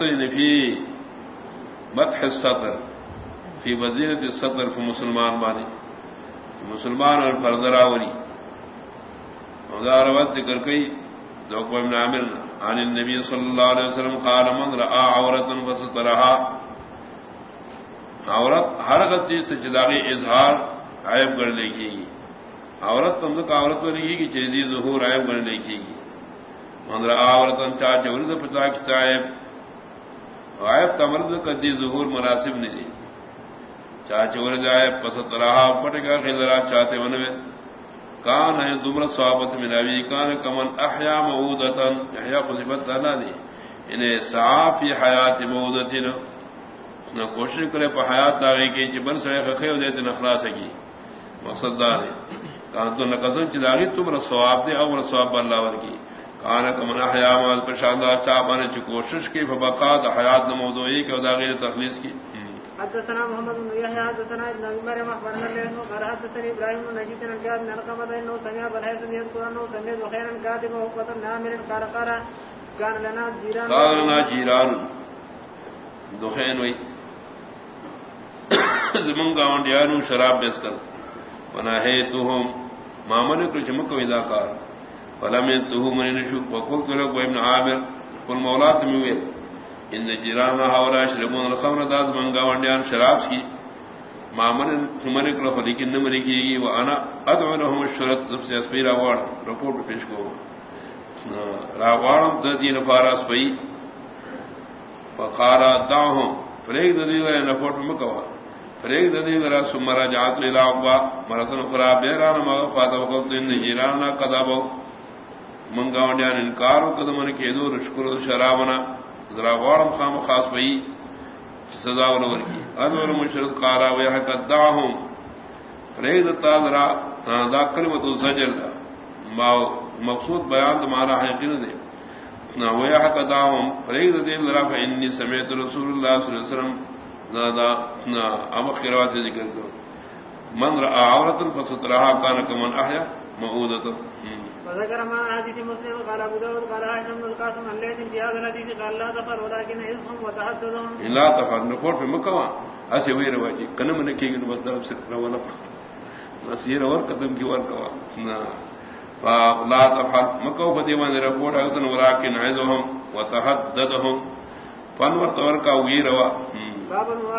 ستر نفی یعنی مت ستر فی وزیرت ستر فی مسلمان مانی مسلمان اور فردراوری اداروت ذکر کئی ذوق ابن عامر، عن النبي صلى الله عليه وسلم قال، من راى عورتا فسترها. عورت ہر چیز سے جداغی اظہار عیب گڑ لکھے گی۔ عورت تم تو عورت تو لکھے گی چیزی ظہور عیب گڑ لکھے گی۔ من راى عورتا چاہ چورد پتا کی چاہب عیب تمرد کدی ظہور مناسب نہیں دی۔ چاہ چور جائے پست رہا پٹ گا خلرا چاہتے ونوے کان ہے دمر صحابت میں نبی، کان کمن احیا مودتن احیا خصبت نہ دی۔ انہیں صاف یہ حیات مودتن نہ کوشش کرے پہ حیات داغے کی جبر سے خخے ہو دیتے نخلا سکی مقصد دا دے کان تو نقصن چداغی تم رسواب دے اور رسواب اللہ ور کی۔ کان کمن احیا مال پر شاندار چاہ پانے چ کوشش کی فبقا دا حیات نمودوئی کہ داغی تخلیص کی۔ حدثنا محمد بن يحيى حدثنا ابن ابي مريم اخبرنا له قال حدثني ابراهيم بن نجيب بن جاد بن رقبه انه سمع بالحيث يذكر انه سمع خيرا كاتبا وقت نامر قال قال كان لنا جيران قال لنا جيران دخين وي زمن گاونڈیانو شراب بیس کر ونهيتهم ما ملك چمک اذا قال فلم ينتهوا من نشوك وقلت له ابن عامر، قل مولات مويل ان جیران ہاورا شربون الخمر داد منگا ونڈیان شراب کی مامن تمرک لو لیکن نمری کی گی وہ ادعو لهم الشرط. جب سے اسپیر اوارڈ رپورٹ پیش کو راوارم ددی نفاراس پئی فقارا داہم فریق ددی گرے نفوٹ مکوا فریق ددی گرا سمرا جات لیلا اقوا مرتن خرا بیران مغا خاطا وقت ان جیران قدابو منگا ونڈیان انکارو قدمن کے دو رشکر شرابنا ذرا غورم خام خاص بئی سزا ولور کی ادور مشرد قارا ویہ قداہم فرید تا ذرا دا کلمت الزجر دا ما مقصود بیان دا مانا حقین دے نا ویہ قداہم فرید دے ذرا فإنی سمیت رسول اللہ صلی اللہ علیہ وسلم. دا دا، نا امخ روایت ذکر کرو من رأى عورتا فسترها كان كمن أحيا مؤودة وذكر ما حديث مسلم قال ابو داود قال عائشة بن القاسم عن ليث في هذا الحديث قال لا تفر ولكن عزهم وتحدثهم لا تفر نقول في مكوا اسي وير واجي. كن من كي بس طرف سے ولا مسير اور قدم کی ور کوا فلا تفر. مكوا فديوان رپورٹ اذن ولكن عزهم وتحدثهم فانور تور کا وير وا